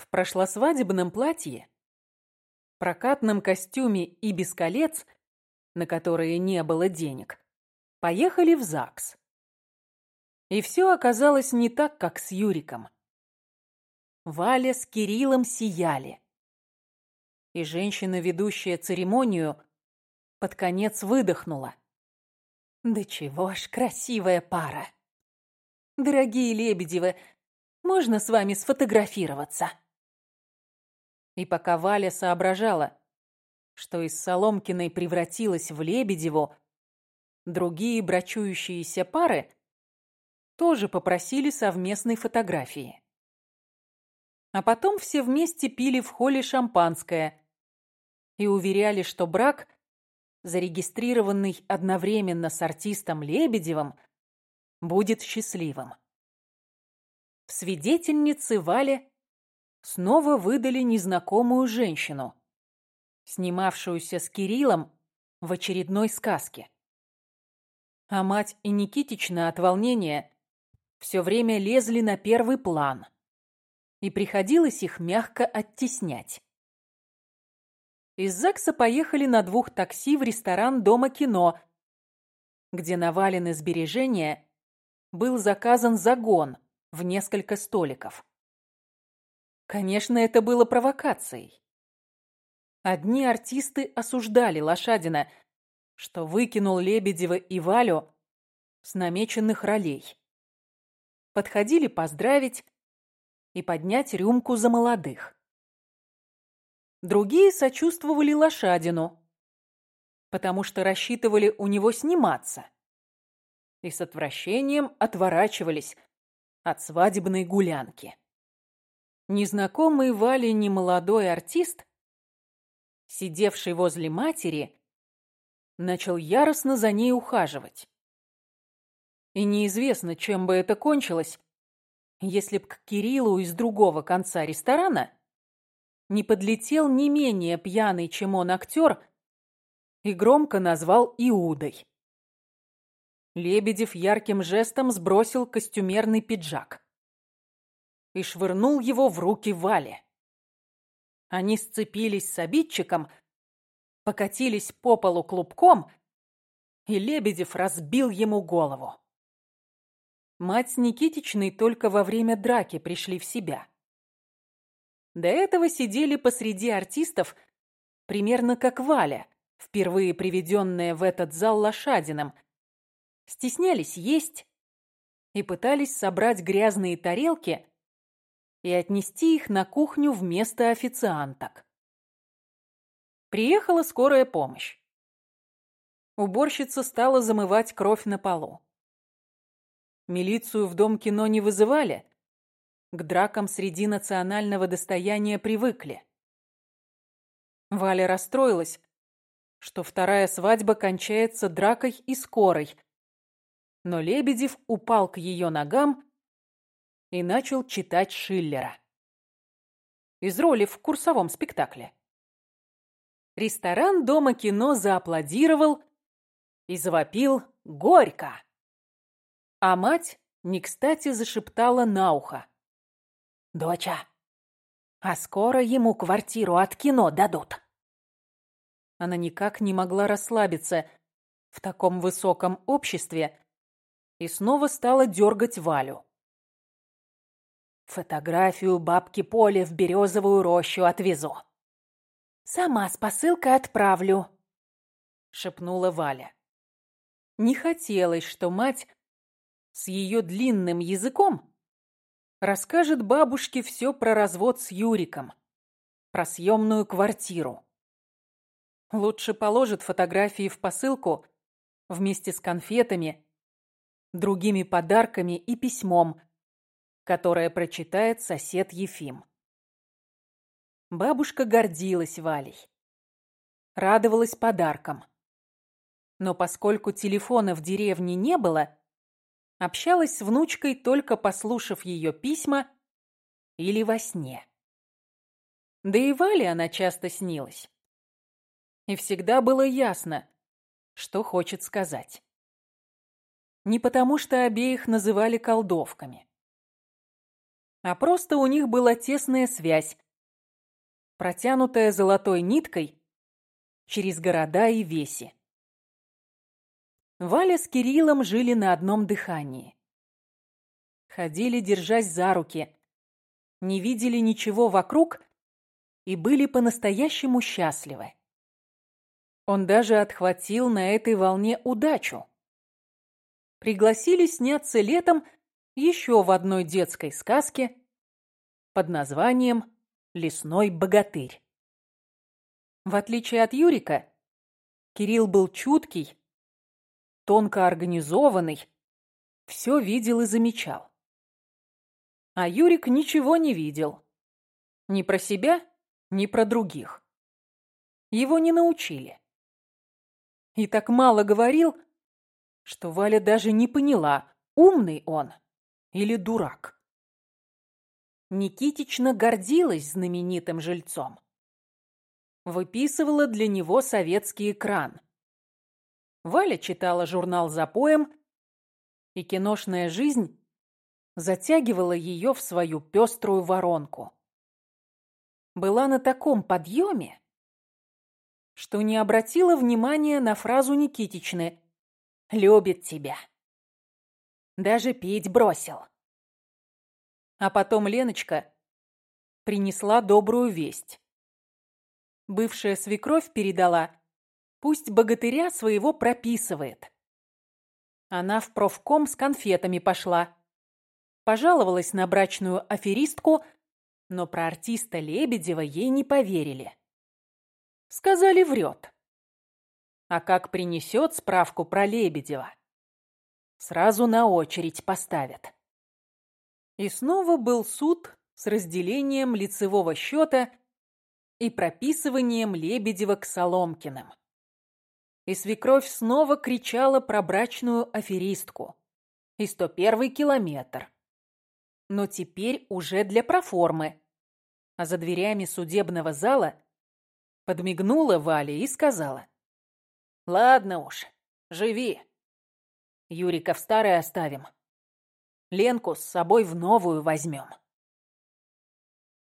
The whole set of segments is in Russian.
В прошлосвадебном платье, прокатном костюме и без колец, на которые не было денег, поехали в ЗАГС. И все оказалось не так, как с Юриком. Валя с Кириллом сияли. И женщина, ведущая церемонию, под конец выдохнула. «Да чего ж красивая пара! Дорогие Лебедевы, можно с вами сфотографироваться?» И пока Валя соображала, что из Соломкиной превратилась в Лебедеву, другие брачующиеся пары тоже попросили совместной фотографии. А потом все вместе пили в холле шампанское и уверяли, что брак, зарегистрированный одновременно с артистом Лебедевым, будет счастливым. В свидетельнице Вале снова выдали незнакомую женщину, снимавшуюся с Кириллом в очередной сказке. А мать и Никитична от волнения все время лезли на первый план, и приходилось их мягко оттеснять. Из ЗАГСа поехали на двух такси в ресторан Дома кино, где навалены сбережения был заказан загон в несколько столиков. Конечно, это было провокацией. Одни артисты осуждали Лошадина, что выкинул Лебедева и Валю с намеченных ролей. Подходили поздравить и поднять рюмку за молодых. Другие сочувствовали Лошадину, потому что рассчитывали у него сниматься. И с отвращением отворачивались от свадебной гулянки. Незнакомый Вале немолодой артист, сидевший возле матери, начал яростно за ней ухаживать. И неизвестно, чем бы это кончилось, если б к Кириллу из другого конца ресторана не подлетел не менее пьяный, чем он актер, и громко назвал Иудой. Лебедев ярким жестом сбросил костюмерный пиджак и швырнул его в руки Вали. Они сцепились с обидчиком, покатились по полу клубком, и Лебедев разбил ему голову. Мать с Никитичной только во время драки пришли в себя. До этого сидели посреди артистов примерно как Валя, впервые приведенная в этот зал лошадином, стеснялись есть и пытались собрать грязные тарелки и отнести их на кухню вместо официанток. Приехала скорая помощь. Уборщица стала замывать кровь на полу. Милицию в дом кино не вызывали. К дракам среди национального достояния привыкли. Валя расстроилась, что вторая свадьба кончается дракой и скорой. Но Лебедев упал к ее ногам и начал читать Шиллера. Из роли в курсовом спектакле. Ресторан Дома кино зааплодировал и завопил «Горько!». А мать не кстати зашептала на ухо. «Доча, а скоро ему квартиру от кино дадут». Она никак не могла расслабиться в таком высоком обществе и снова стала дергать Валю. Фотографию бабки Поли в березовую рощу отвезу. Сама с посылкой отправлю, шепнула Валя. Не хотелось, что мать с ее длинным языком расскажет бабушке все про развод с Юриком, про съемную квартиру. Лучше положит фотографии в посылку вместе с конфетами, другими подарками и письмом, которое прочитает сосед Ефим. Бабушка гордилась Валей. Радовалась подаркам. Но поскольку телефона в деревне не было, общалась с внучкой, только послушав ее письма или во сне. Да и Вале она часто снилась. И всегда было ясно, что хочет сказать. Не потому, что обеих называли колдовками. А просто у них была тесная связь, протянутая золотой ниткой через города и веси. Валя с Кириллом жили на одном дыхании. Ходили, держась за руки, не видели ничего вокруг и были по-настоящему счастливы. Он даже отхватил на этой волне удачу. Пригласили сняться летом еще в одной детской сказке под названием «Лесной богатырь». В отличие от Юрика, Кирилл был чуткий, тонко организованный, все видел и замечал. А Юрик ничего не видел. Ни про себя, ни про других. Его не научили. И так мало говорил, что Валя даже не поняла, умный он или дурак. Никитична гордилась знаменитым жильцом. Выписывала для него советский экран. Валя читала журнал за поем, и киношная жизнь затягивала ее в свою пеструю воронку. Была на таком подъеме, что не обратила внимания на фразу Никитичны «любит тебя». Даже пить бросил. А потом Леночка принесла добрую весть. Бывшая свекровь передала, пусть богатыря своего прописывает. Она в профком с конфетами пошла. Пожаловалась на брачную аферистку, но про артиста Лебедева ей не поверили. Сказали, врет. А как принесет справку про Лебедева, сразу на очередь поставят. И снова был суд с разделением лицевого счета и прописыванием Лебедева к Соломкиным. И свекровь снова кричала про брачную аферистку. И 101 километр. Но теперь уже для проформы. А за дверями судебного зала подмигнула Валя и сказала. «Ладно уж, живи. Юрика в старой оставим. Ленку с собой в новую возьмем.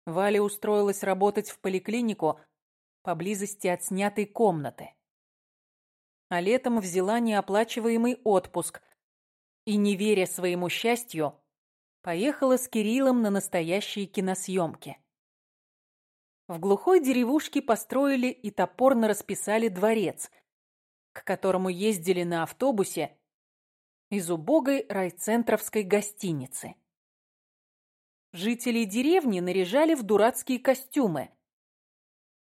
Валя устроилась работать в поликлинику поблизости от снятой комнаты. А летом взяла неоплачиваемый отпуск и, не веря своему счастью, поехала с Кириллом на настоящие киносъемки. В глухой деревушке построили и топорно расписали дворец, к которому ездили на автобусе из убогой райцентровской гостиницы. Жители деревни наряжали в дурацкие костюмы,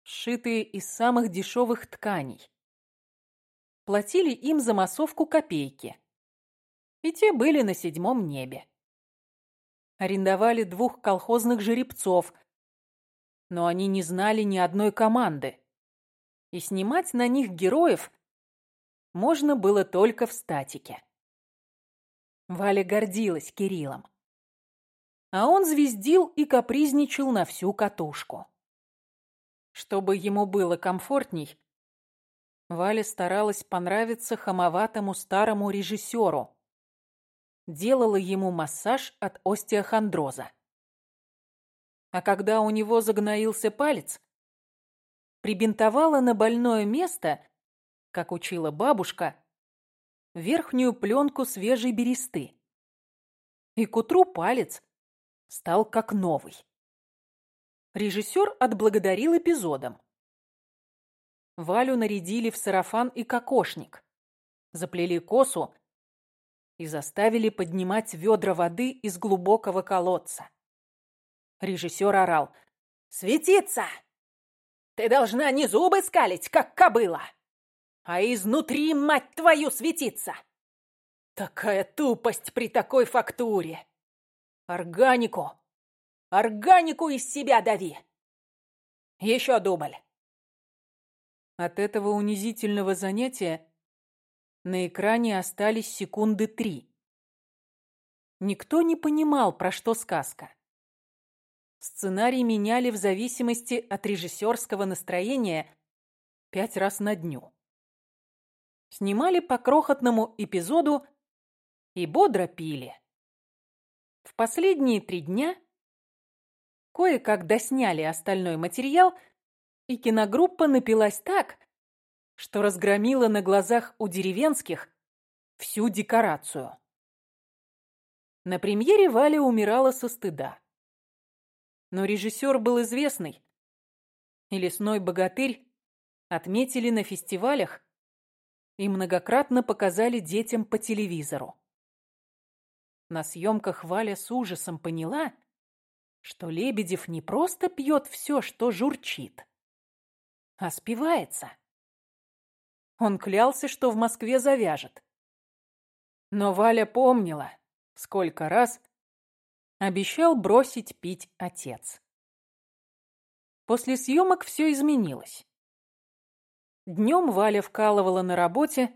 сшитые из самых дешевых тканей. Платили им за массовку копейки. И те были на седьмом небе. Арендовали двух колхозных жеребцов, но они не знали ни одной команды. И снимать на них героев можно было только в статике. Валя гордилась Кириллом. А он звездил и капризничал на всю катушку. Чтобы ему было комфортней, Валя старалась понравиться хамоватому старому режиссеру. Делала ему массаж от остеохондроза. А когда у него загноился палец, прибинтовала на больное место, как учила бабушка, верхнюю пленку свежей бересты. И к утру палец стал как новый. Режиссер отблагодарил эпизодом. Валю нарядили в сарафан и кокошник, заплели косу и заставили поднимать ведра воды из глубокого колодца. Режиссер орал «Светиться! Ты должна не зубы скалить, как кобыла!» А изнутри, мать твою, светиться. Такая тупость при такой фактуре. Органику, органику из себя дави. Еще дубль. От этого унизительного занятия на экране остались секунды три. Никто не понимал, про что сказка. Сценарий меняли в зависимости от режиссерского настроения пять раз на дню снимали по крохотному эпизоду и бодро пили. В последние три дня Кое-как досняли остальной материал, и киногруппа напилась так, что разгромила на глазах у деревенских всю декорацию. На премьере Валя умирала со стыда. Но режиссер был известный, и «Лесной богатырь» отметили на фестивалях и многократно показали детям по телевизору. На съемках Валя с ужасом поняла, что Лебедев не просто пьет все, что журчит, а спивается. Он клялся, что в Москве завяжет. Но Валя помнила, сколько раз обещал бросить пить отец. После съемок все изменилось. Днем Валя вкалывала на работе,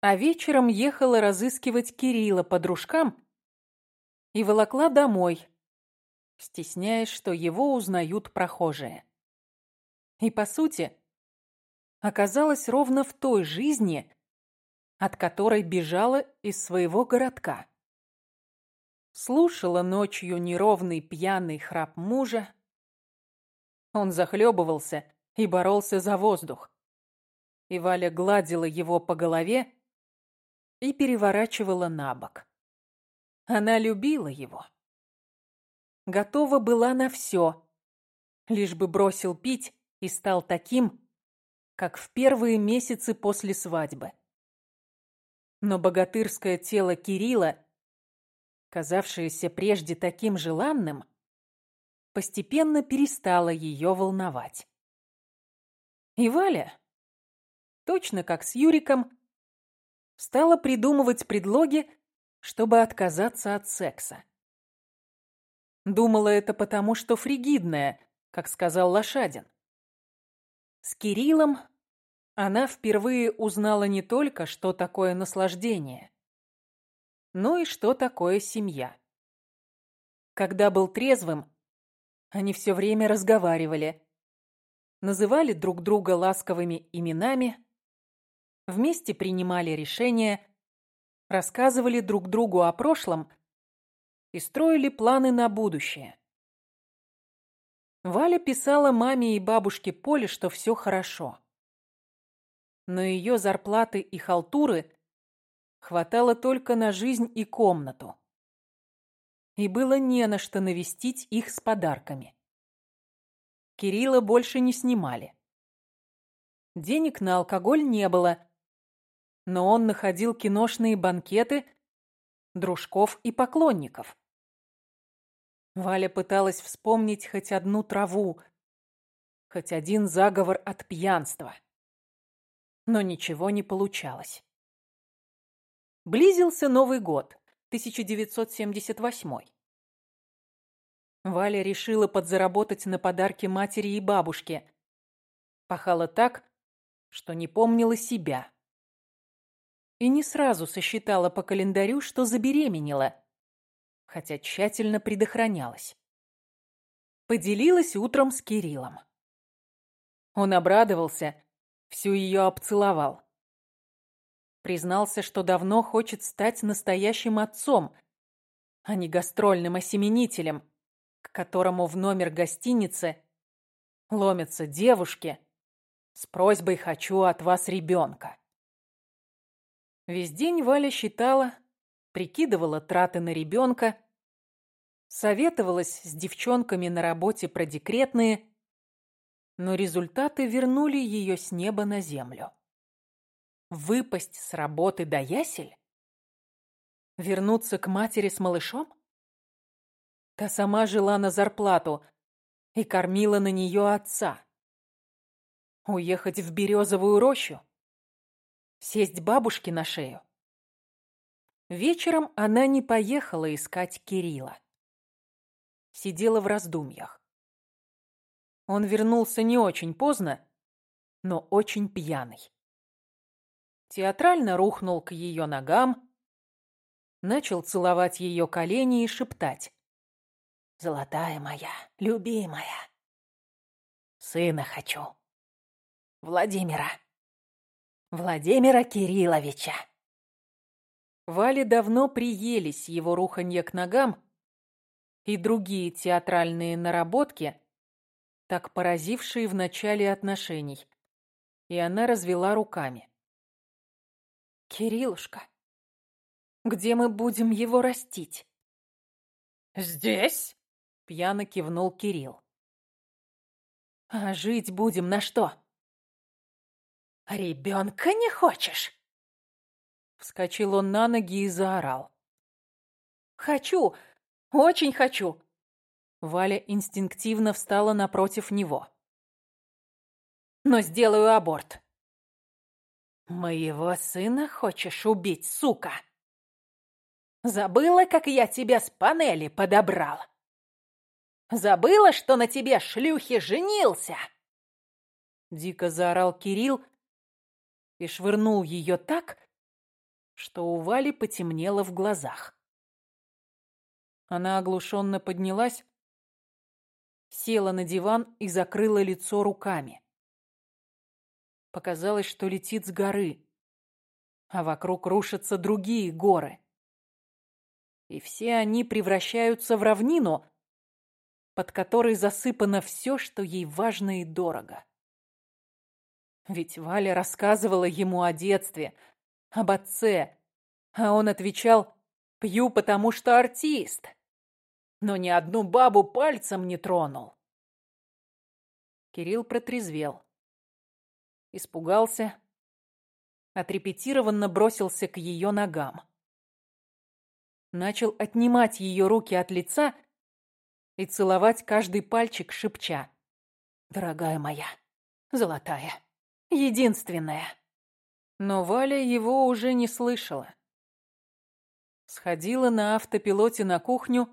а вечером ехала разыскивать Кирилла по дружкам и волокла домой, стесняясь, что его узнают прохожие. И, по сути, оказалась ровно в той жизни, от которой бежала из своего городка. Слушала ночью неровный пьяный храп мужа. Он захлебывался и боролся за воздух. И Валя гладила его по голове и переворачивала на бок. Она любила его. Готова была на все, лишь бы бросил пить и стал таким, как в первые месяцы после свадьбы. Но богатырское тело Кирилла, казавшееся прежде таким желанным, постепенно перестало ее волновать. И Валя, точно как с Юриком, стала придумывать предлоги, чтобы отказаться от секса. Думала это потому, что фригидная, как сказал Лошадин. С Кириллом она впервые узнала не только, что такое наслаждение, но и что такое семья. Когда был трезвым, они все время разговаривали, называли друг друга ласковыми именами, вместе принимали решения, рассказывали друг другу о прошлом и строили планы на будущее. Валя писала маме и бабушке Поле, что все хорошо. Но ее зарплаты и халтуры хватало только на жизнь и комнату. И было не на что навестить их с подарками. Кирилла больше не снимали. Денег на алкоголь не было, но он находил киношные банкеты дружков и поклонников. Валя пыталась вспомнить хоть одну траву, хоть один заговор от пьянства. Но ничего не получалось. Близился Новый год, 1978. Валя решила подзаработать на подарки матери и бабушке. Пахала так, что не помнила себя. И не сразу сосчитала по календарю, что забеременела хотя тщательно предохранялась. Поделилась утром с Кириллом. Он обрадовался, всю ее обцеловал. Признался, что давно хочет стать настоящим отцом, а не гастрольным осеменителем, к которому в номер гостиницы ломятся девушки с просьбой «хочу от вас ребенка». Весь день Валя считала, прикидывала траты на ребенка, советовалась с девчонками на работе про декретные, но результаты вернули ее с неба на землю. Выпасть с работы до ясель? Вернуться к матери с малышом? Та сама жила на зарплату и кормила на нее отца. Уехать в березовую рощу? Сесть бабушке на шею? Вечером она не поехала искать Кирилла. Сидела в раздумьях. Он вернулся не очень поздно, но очень пьяный. Театрально рухнул к ее ногам, начал целовать ее колени и шептать. «Золотая моя, любимая, сына хочу, Владимира, Владимира Кирилловича». Вале давно приелись его руханье к ногам, и другие театральные наработки, так поразившие в начале отношений. И она развела руками. «Кириллушка, где мы будем его растить?» «Здесь?» — пьяно кивнул Кирилл. «А жить будем на что?» «Ребенка не хочешь?» Вскочил он на ноги и заорал. «Хочу! Очень хочу!» Валя инстинктивно встала напротив него. «Но сделаю аборт». «Моего сына хочешь убить, сука?» «Забыла, как я тебя с панели подобрал?» «Забыла, что на тебе шлюхи женился?» Дико заорал Кирилл и швырнул ее так, что у Вали потемнело в глазах. Она оглушенно поднялась, села на диван и закрыла лицо руками. Показалось, что летит с горы, а вокруг рушатся другие горы. И все они превращаются в равнину, под которой засыпано все, что ей важно и дорого. Ведь Валя рассказывала ему о детстве, об отце, а он отвечал «Пью, потому что артист» но ни одну бабу пальцем не тронул. Кирилл протрезвел. Испугался. Отрепетированно бросился к ее ногам. Начал отнимать ее руки от лица и целовать каждый пальчик, шепча. «Дорогая моя, золотая, единственная». Но Валя его уже не слышала. Сходила на автопилоте на кухню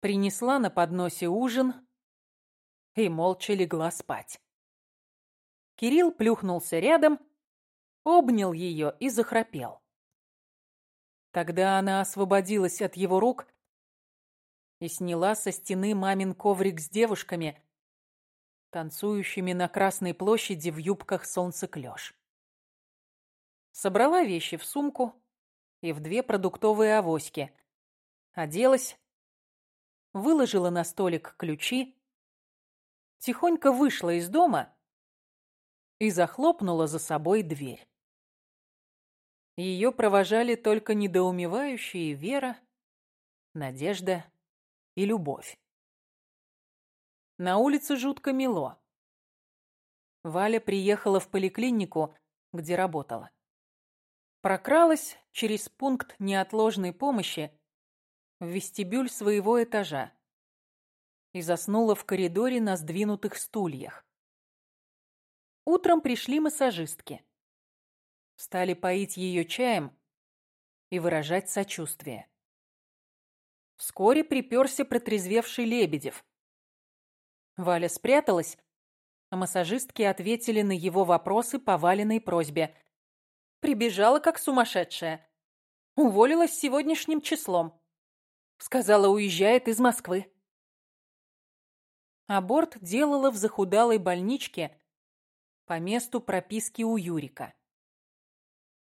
принесла на подносе ужин и молча легла спать. Кирилл плюхнулся рядом, обнял ее и захрапел. Тогда она освободилась от его рук и сняла со стены мамин коврик с девушками, танцующими на Красной площади в юбках солнцеклёш. Собрала вещи в сумку и в две продуктовые авоськи, оделась, выложила на столик ключи, тихонько вышла из дома и захлопнула за собой дверь. Ее провожали только недоумевающие Вера, Надежда и Любовь. На улице жутко мело. Валя приехала в поликлинику, где работала. Прокралась через пункт неотложной помощи в вестибюль своего этажа и заснула в коридоре на сдвинутых стульях. Утром пришли массажистки. Стали поить ее чаем и выражать сочувствие. Вскоре приперся протрезвевший Лебедев. Валя спряталась, а массажистки ответили на его вопросы по Валиной просьбе. Прибежала как сумасшедшая. Уволилась сегодняшним числом. Сказала, уезжает из Москвы. Аборт делала в захудалой больничке по месту прописки у Юрика.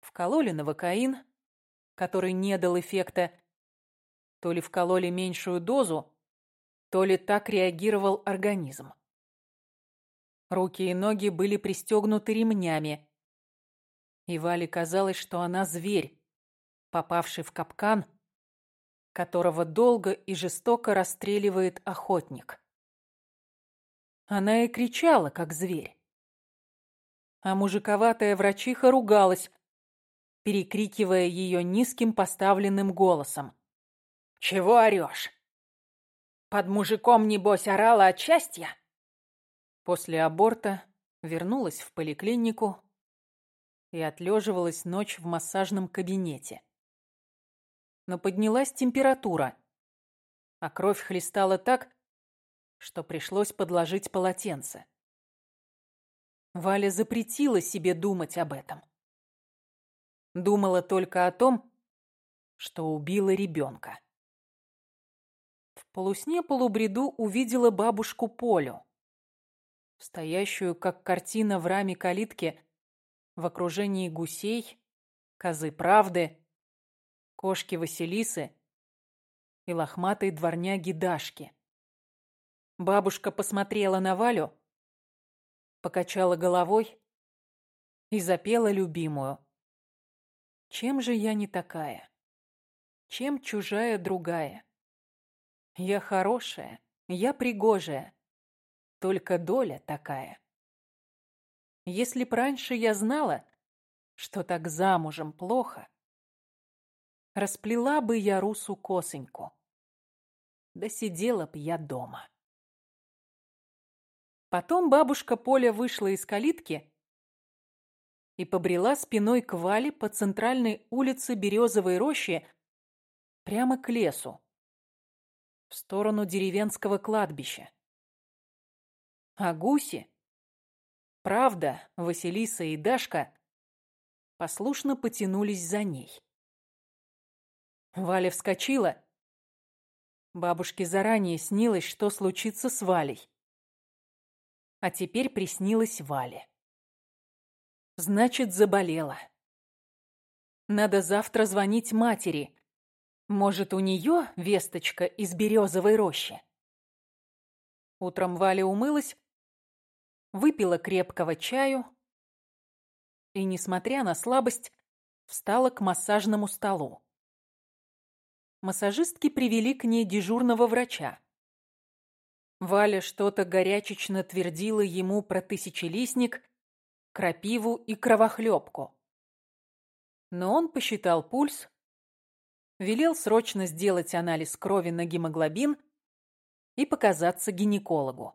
Вкололи новокаин, который не дал эффекта. То ли вкололи меньшую дозу, то ли так реагировал организм. Руки и ноги были пристегнуты ремнями. И Вале казалось, что она зверь, попавший в капкан – которого долго и жестоко расстреливает охотник. Она и кричала, как зверь. А мужиковатая врачиха ругалась, перекрикивая ее низким поставленным голосом. «Чего орешь? Под мужиком, небось, орала от счастья?» После аборта вернулась в поликлинику и отлеживалась ночь в массажном кабинете но поднялась температура, а кровь хлестала так, что пришлось подложить полотенце. Валя запретила себе думать об этом. Думала только о том, что убила ребенка. Полусне-полубреду увидела бабушку Полю, стоящую, как картина в раме калитки, в окружении гусей, козы правды, кошки Василисы и лохматой дворняги Дашки. Бабушка посмотрела на Валю, покачала головой и запела любимую. «Чем же я не такая? Чем чужая другая? Я хорошая, я пригожая, только доля такая. Если б раньше я знала, что так замужем плохо, расплела бы я русу косоньку, да сидела б я дома. Потом бабушка Поля вышла из калитки и побрела спиной к Вале по центральной улице Березовой рощи прямо к лесу, в сторону деревенского кладбища. А гуси, правда, Василиса и Дашка послушно потянулись за ней. Валя вскочила. Бабушке заранее снилось, что случится с Валей. А теперь приснилось Вале. Значит, заболела. Надо завтра звонить матери. Может, у нее весточка из березовой рощи? Утром Валя умылась, выпила крепкого чаю и, несмотря на слабость, встала к массажному столу. Массажистки привели к ней дежурного врача. Валя что-то горячечно твердила ему про тысячелистник крапиву и кровохлебку. Но он посчитал пульс, велел срочно сделать анализ крови на гемоглобин и показаться гинекологу.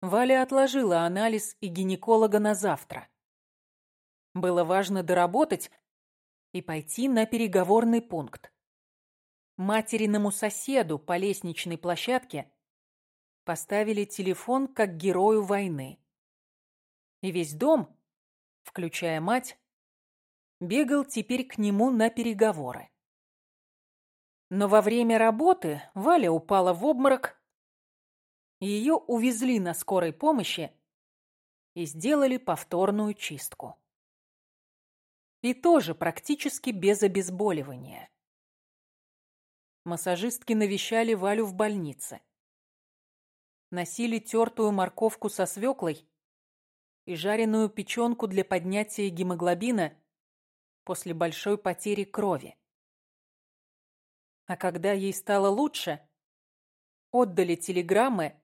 Валя отложила анализ и гинеколога на завтра. Было важно доработать и пойти на переговорный пункт. Материному соседу по лестничной площадке поставили телефон как герою войны и весь дом, включая мать, бегал теперь к нему на переговоры. Но во время работы Валя упала в обморок, ее увезли на скорой помощи и сделали повторную чистку. И тоже практически без обезболивания. Массажистки навещали Валю в больнице. Носили тертую морковку со свеклой и жареную печенку для поднятия гемоглобина после большой потери крови. А когда ей стало лучше, отдали телеграммы,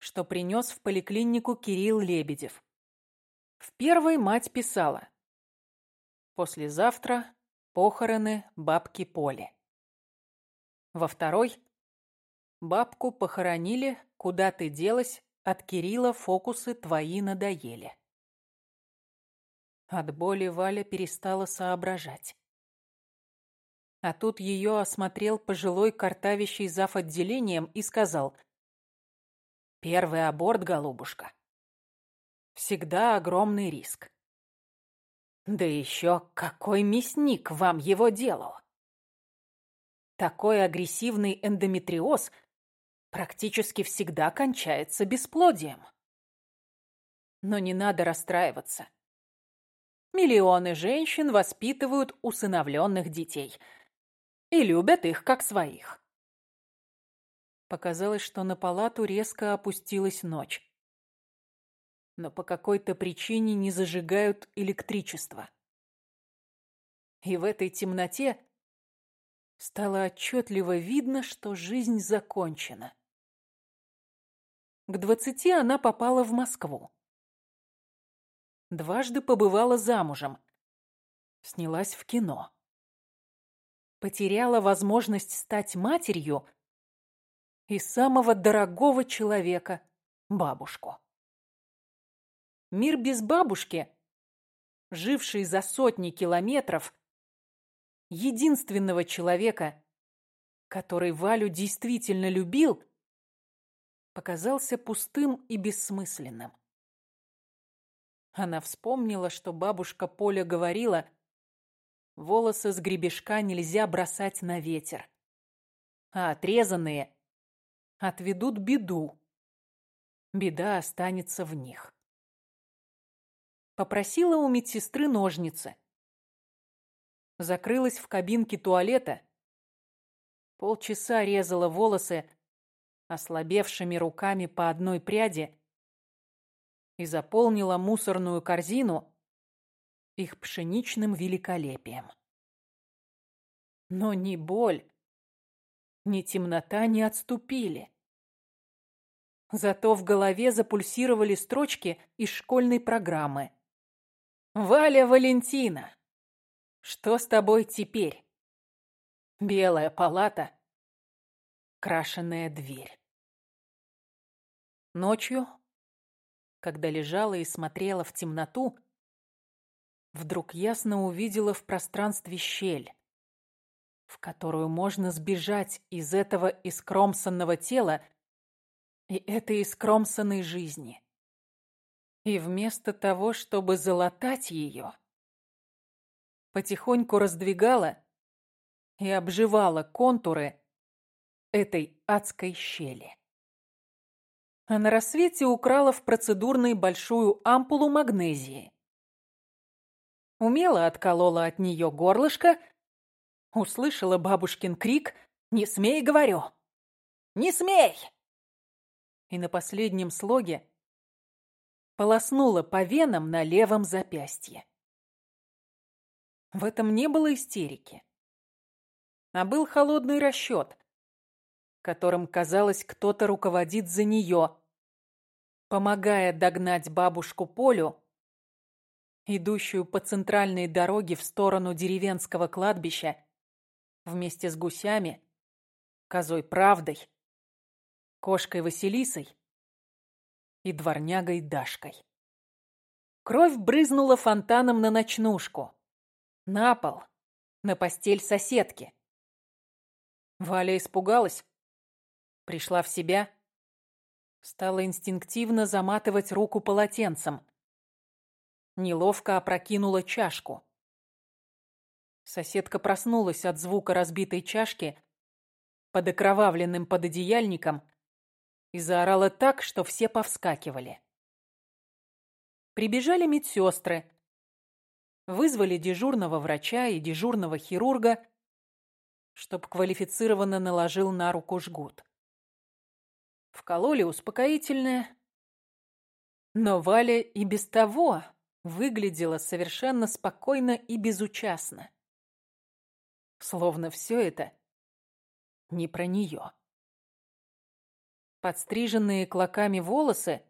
что принес в поликлинику Кирилл Лебедев. В первой мать писала «Послезавтра похороны бабки Поли». Во второй «Бабку похоронили, куда ты делась, от Кирилла фокусы твои надоели. От боли Валя перестала соображать. А тут ее осмотрел пожилой картавящий зав. отделением и сказал «Первый аборт, голубушка. Всегда огромный риск. Да еще какой мясник вам его делал? Такой агрессивный эндометриоз – практически всегда кончается бесплодием. Но не надо расстраиваться. Миллионы женщин воспитывают усыновленных детей и любят их как своих. Показалось, что на палату резко опустилась ночь. Но по какой-то причине не зажигают электричество. И в этой темноте стало отчетливо видно, что жизнь закончена. К двадцати она попала в Москву. Дважды побывала замужем. Снялась в кино. Потеряла возможность стать матерью и самого дорогого человека – бабушку. Мир без бабушки, живший за сотни километров, единственного человека, который Валю действительно любил – показался пустым и бессмысленным. Она вспомнила, что бабушка Поля говорила, волосы с гребешка нельзя бросать на ветер, а отрезанные отведут беду. Беда останется в них. Попросила у медсестры ножницы. Закрылась в кабинке туалета Полчаса резала волосы ослабевшими руками по одной пряди и заполнила мусорную корзину их пшеничным великолепием. Но ни боль, ни темнота не отступили. Зато в голове запульсировали строчки из школьной программы. «Валя Валентина, что с тобой теперь?» Белая палата, крашеная дверь. Ночью, когда лежала и смотрела в темноту, вдруг ясно увидела в пространстве щель, в которую можно сбежать из этого искромсанного тела и этой искромсанной жизни. И вместо того, чтобы залатать ее, потихоньку раздвигала и обживала контуры этой адской щели. А на рассвете украла в процедурной большую ампулу магнезии. Умело отколола от нее горлышко, услышала бабушкин крик «Не смей, говорю! Не смей!» И на последнем слоге полоснула по венам на левом запястье. В этом не было истерики а был холодный расчет, которым, казалось, кто-то руководит за нее, помогая догнать бабушку Полю, идущую по центральной дороге в сторону деревенского кладбища, вместе с гусями, козой Правдой, кошкой Василисой и дворнягой Дашкой. Кровь брызнула фонтаном на ночнушку, на пол, на постель соседки. Валя испугалась, пришла в себя, стала инстинктивно заматывать руку полотенцем. Неловко опрокинула чашку. Соседка проснулась от звука разбитой чашки под окровавленным пододеяльником и заорала так, что все повскакивали. Прибежали медсестры, вызвали дежурного врача и дежурного хирурга, чтоб квалифицированно наложил на руку жгут. Вкололи успокоительное, но Валя и без того выглядела совершенно спокойно и безучастно. Словно все это не про нее. Подстриженные клоками волосы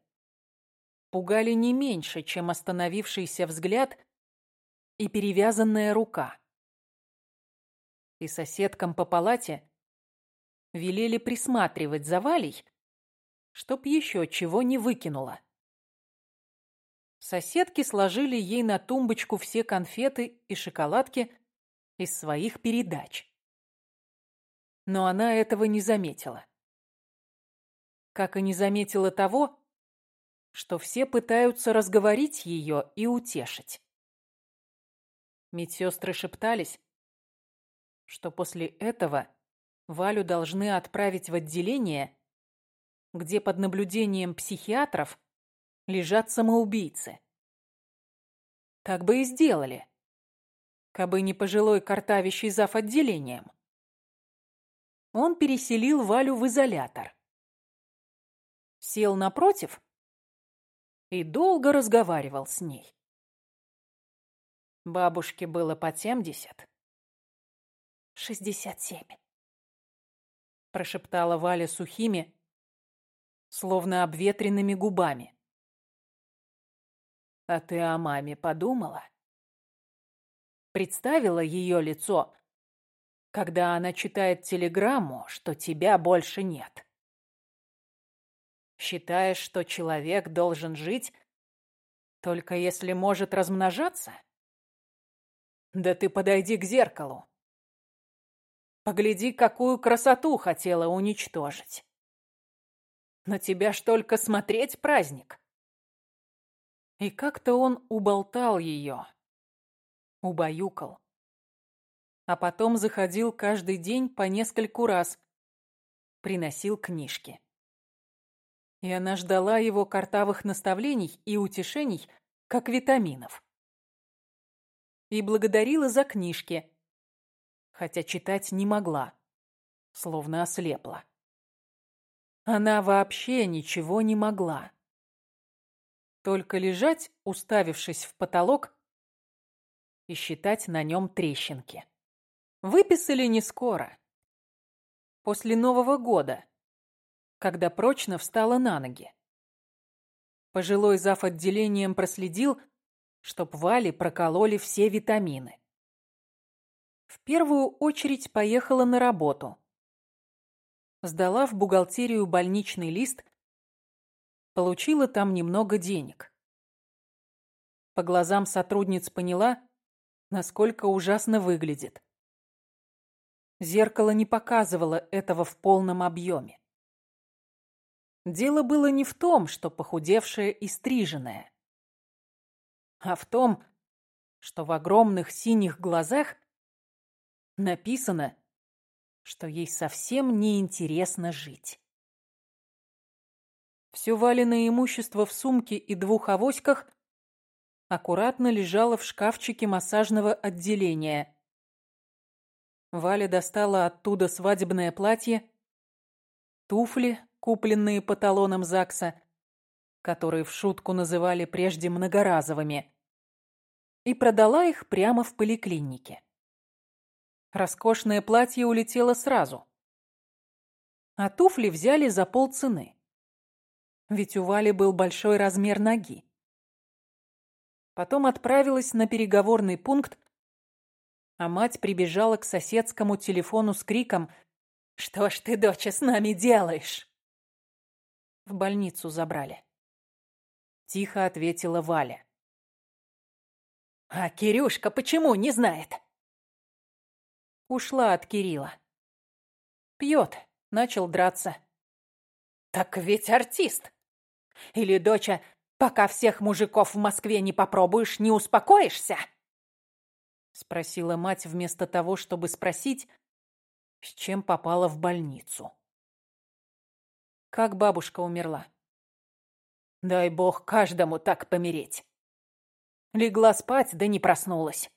пугали не меньше, чем остановившийся взгляд и перевязанная рука и соседкам по палате велели присматривать за Валей, чтоб еще чего не выкинула. Соседки сложили ей на тумбочку все конфеты и шоколадки из своих передач. Но она этого не заметила. Как и не заметила того, что все пытаются разговорить ее и утешить. Медсестры шептались, что после этого Валю должны отправить в отделение, где под наблюдением психиатров лежат самоубийцы. Так бы и сделали, кабы не пожилой картавящий зав. отделением. Он переселил Валю в изолятор. Сел напротив и долго разговаривал с ней. Бабушке было под семьдесят шестьдесят семь. Прошептала Валя сухими, словно обветренными губами. А ты о маме подумала? Представила ее лицо, когда она читает телеграмму, что тебя больше нет. Считаешь, что человек должен жить, только если может размножаться? Да ты подойди к зеркалу. Погляди, какую красоту хотела уничтожить. На тебя ж только смотреть праздник. И как-то он уболтал ее, убаюкал. А потом заходил каждый день по нескольку раз, приносил книжки. И она ждала его картавых наставлений и утешений, как витаминов. И благодарила за книжки, хотя читать не могла. словно ослепла. Она вообще ничего не могла. Только лежать, уставившись в потолок, и считать на нем трещинки. Выписали не скоро. После Нового года, когда прочно встала на ноги. Пожилой зав. отделением проследил, чтоб Вале прокололи все витамины. В первую очередь поехала на работу. Сдала в бухгалтерию больничный лист, получила там немного денег. По глазам сотрудниц поняла, насколько ужасно выглядит. Зеркало не показывало этого в полном объеме. Дело было не в том, что похудевшая и стриженная, а в том, что в огромных синих глазах написано, что ей совсем не интересно жить. Все валенное имущество в сумке и двух авоськах аккуратно лежало в шкафчике массажного отделения. Валя достала оттуда свадебное платье, туфли, купленные по талонам ЗАГСа, которые в шутку называли прежде многоразовыми, и продала их прямо в поликлинике. Роскошное платье улетело сразу, а туфли взяли за полцены. Ведь у Вали был большой размер ноги. Потом отправилась на переговорный пункт, а мать прибежала к соседскому телефону с криком «Что ж ты, доча, с нами делаешь?» В больницу забрали. Тихо ответила Валя. «А Кирюшка почему не знает?» Ушла от Кирилла. Пьет, начал драться. «Так ведь артист! Или, доча, пока всех мужиков в Москве не попробуешь, не успокоишься?» Спросила мать вместо того, чтобы спросить, с чем попала в больницу. Как бабушка умерла? Дай бог каждому так помереть. Легла спать, да не проснулась.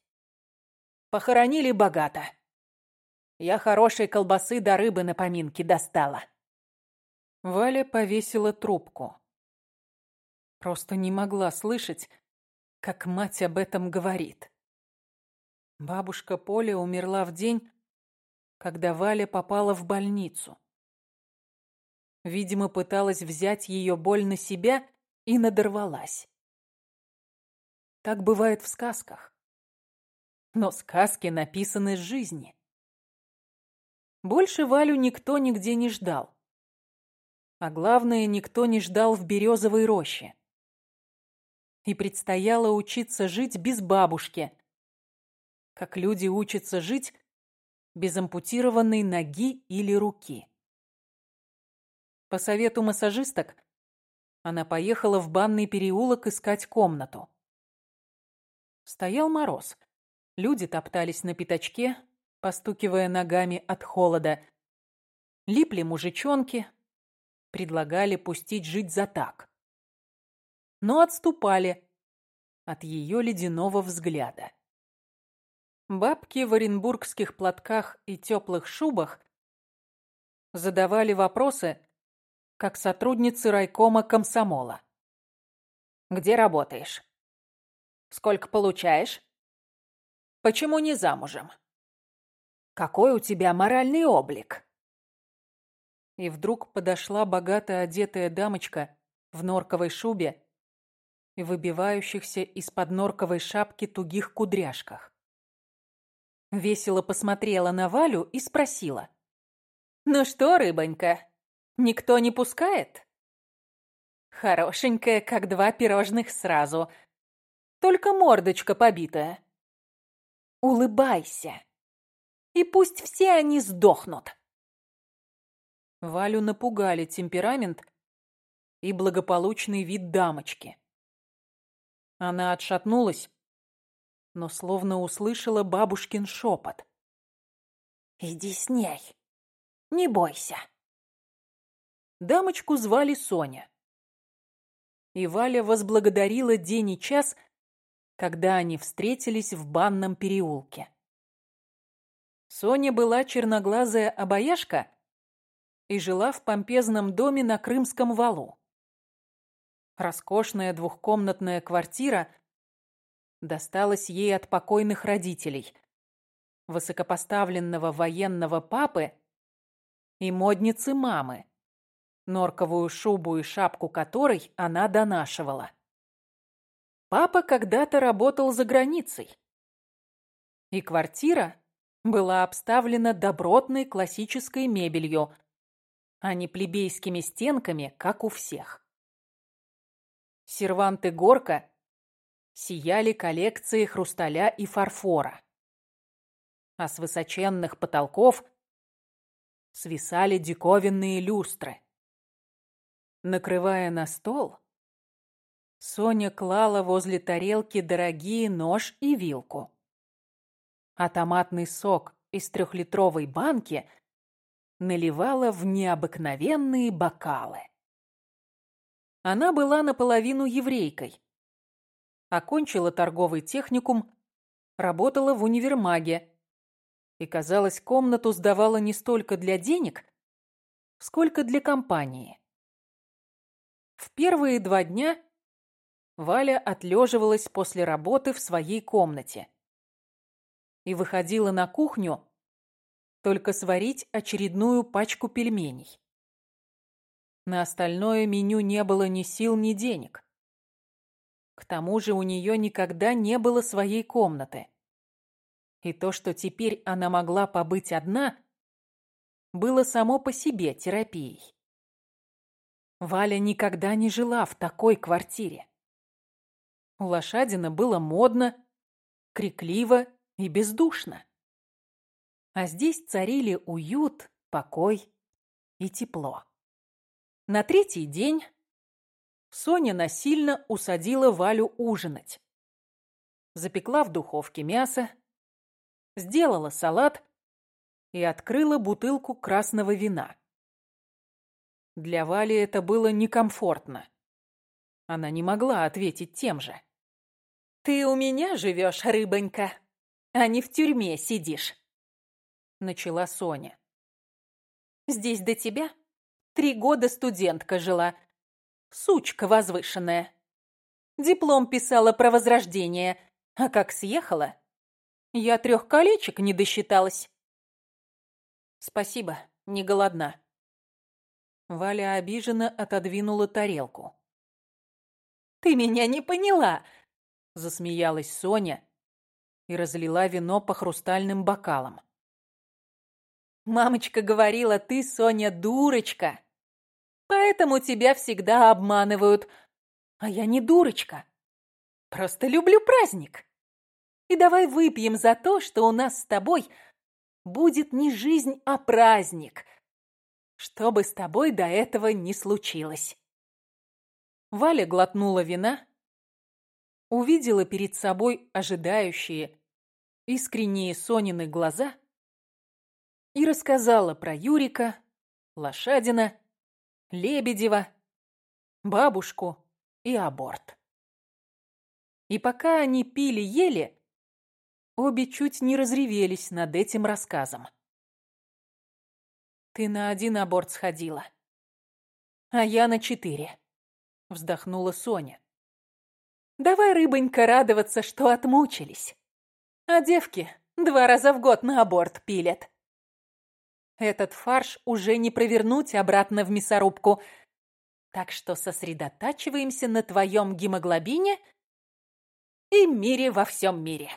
Похоронили богато. Я хорошей колбасы до рыбы на поминки достала. Валя повесила трубку. Просто не могла слышать, как мать об этом говорит. Бабушка Поля умерла в день, когда Валя попала в больницу. Видимо, пыталась взять ее боль на себя и надорвалась. Так бывает в сказках. Но сказки написаны с жизни. Больше Валю никто нигде не ждал. А главное, никто не ждал в березовой роще и предстояло учиться жить без бабушки, как люди учатся жить без ампутированной ноги или руки. По совету массажисток она поехала в банный переулок искать комнату. Стоял мороз. Люди топтались на пятачке, постукивая ногами от холода. Липли мужичонки, предлагали пустить жить за так но отступали от ее ледяного взгляда. Бабки в оренбургских платках и теплых шубах задавали вопросы, как сотрудницы райкома комсомола. «Где работаешь? Сколько получаешь? Почему не замужем? Какой у тебя моральный облик?» И вдруг подошла богато одетая дамочка в норковой шубе и выбивающихся из-под норковой шапки тугих кудряшках. Весело посмотрела на Валю и спросила. «Ну что, рыбонька, никто не пускает?» «Хорошенькая, как два пирожных сразу, только мордочка побитая. Улыбайся, и пусть все они сдохнут». Валю напугали темперамент и благополучный вид дамочки. Она отшатнулась, но словно услышала бабушкин шепот. «Иди с ней, не бойся». Дамочку звали Соня. И Валя возблагодарила день и час, когда они встретились в банном переулке. Соня была черноглазая обаяшка и жила в помпезном доме на Крымском валу. Роскошная двухкомнатная квартира досталась ей от покойных родителей, высокопоставленного военного папы и модницы мамы, норковую шубу и шапку которой она донашивала. Папа когда-то работал за границей, и квартира была обставлена добротной классической мебелью, а не плебейскими стенками, как у всех. Серванты Горка сияли коллекцией хрусталя и фарфора, а с высоченных потолков свисали диковинные люстры. Накрывая на стол, Соня клала возле тарелки дорогие нож и вилку. А томатный сок из трехлитровой банки наливала в необыкновенные бокалы. Она была наполовину еврейкой. Окончила торговый техникум, работала в универмаге. И, казалось, комнату сдавала не столько для денег, сколько для компании. В первые два дня Валя отлеживалась после работы в своей комнате и выходила на кухню только сварить очередную пачку пельменей. На остальное меню не было ни сил, ни денег. К тому же у нее никогда не было своей комнаты. И то, что теперь она могла побыть одна, было само по себе терапией. Валя никогда не жила в такой квартире. У Лошадина было модно, крикливо и бездушно. А здесь царили уют, покой и тепло. На третий день Соня насильно усадила Валю ужинать. Запекла в духовке мясо, сделала салат и открыла бутылку красного вина. Для Вали это было некомфортно. Она не могла ответить тем же. «Ты у меня живешь, рыбонька, а не в тюрьме сидишь», — начала Соня. «Здесь до тебя три года студентка жила, сучка возвышенная. Диплом писала про возрождение, а как съехала, я трех колечек не досчиталась». «Спасибо, не голодна», Валя обиженно отодвинула тарелку. «Ты меня не поняла!» — засмеялась Соня и разлила вино по хрустальным бокалам. «Мамочка говорила, ты, Соня, дурочка, поэтому тебя всегда обманывают. А я не дурочка, просто люблю праздник. И давай выпьем за то, что у нас с тобой будет не жизнь, а праздник, что бы с тобой до этого не случилось. Валя глотнула вина, увидела перед собой ожидающие, искренние Сонины глаза и рассказала про Юрика, Лошадина, Лебедева, бабушку и аборт. И пока они пили-ели, обе чуть не разревелись над этим рассказом. Ты на один аборт сходила. А я на четыре. Вздохнула Соня. Давай, рыбонька, радоваться, что отмучились. А девки два раза в год на аборт пилят. Этот фарш уже не провернуть обратно в мясорубку. Так что сосредотачиваемся на твоем гемоглобине и мире во всем мире.